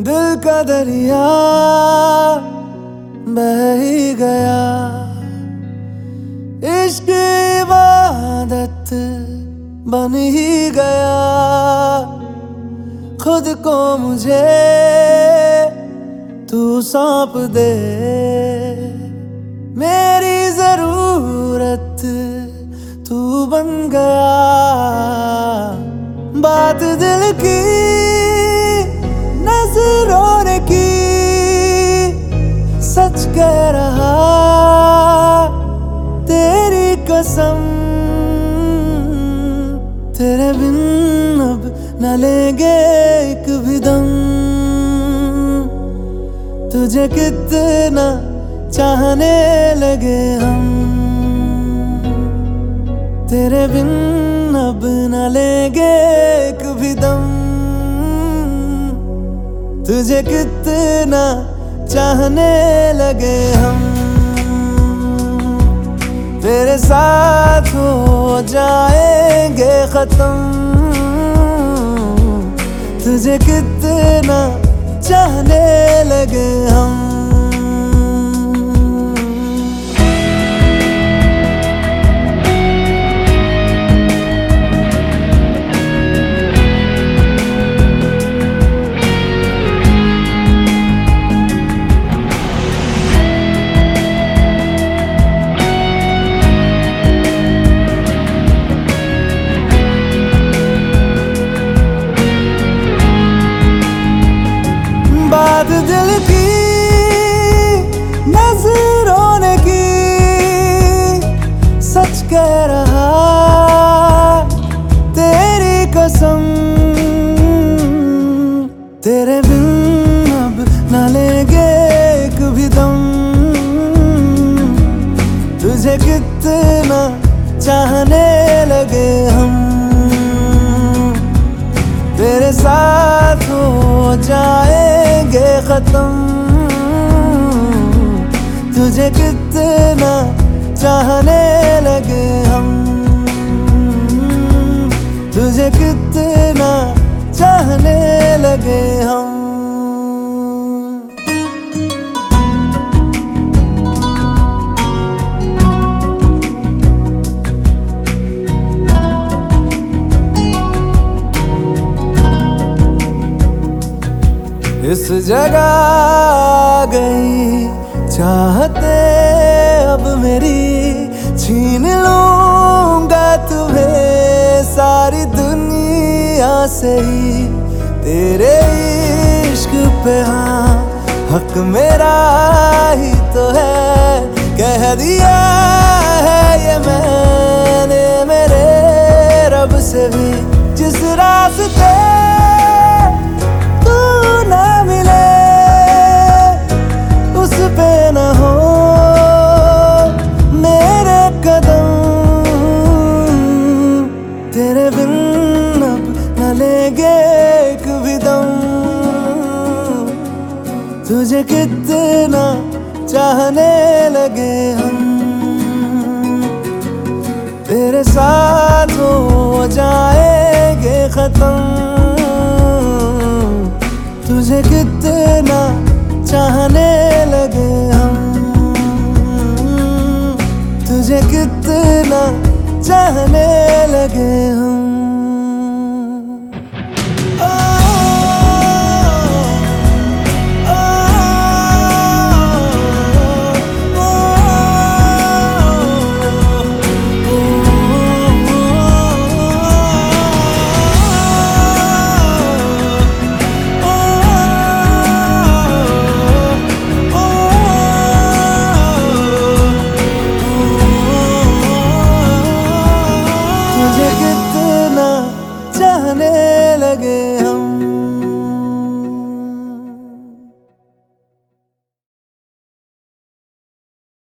दिल का दरिया बह ही गया। इश्क इबादत बन ही गया। खुद को मुझे तू सौंप दे। मेरी ज़रूरत तू बन गया। बात दिल की कसम, तेरे बिन अब न लेंगे एक भी तुझे कितना चाहने लगे हम, तेरे बिन अब न लेंगे एक भी तुझे कितना चाहने लगे हम। तेरे साथ हो जाएँगे खत्म। तुझे कितना चाहने लगे हम। कितना चाहने लगे हम। तेरे साथ हो जाएँगे खत्म। तुझे कितना चाहने लगे हम। तुझे कितना चाहने लगे हम। इस जगह गई, चाहते अब मेरी छीन लूँगा तुम्हें सारी दुनिया से ही। तेरे इश्क पे हाँ हक मेरा ही तो है। कह दिया है ये मैंने मेरे रब से भी, जिस रास्ते कितना चाहने लगे हम। तेरे साथ हो जाएँगे खत्म। तुझे कितना चाहने लगे हम। तुझे कितना चाहने लगे हम। करने लगे हम।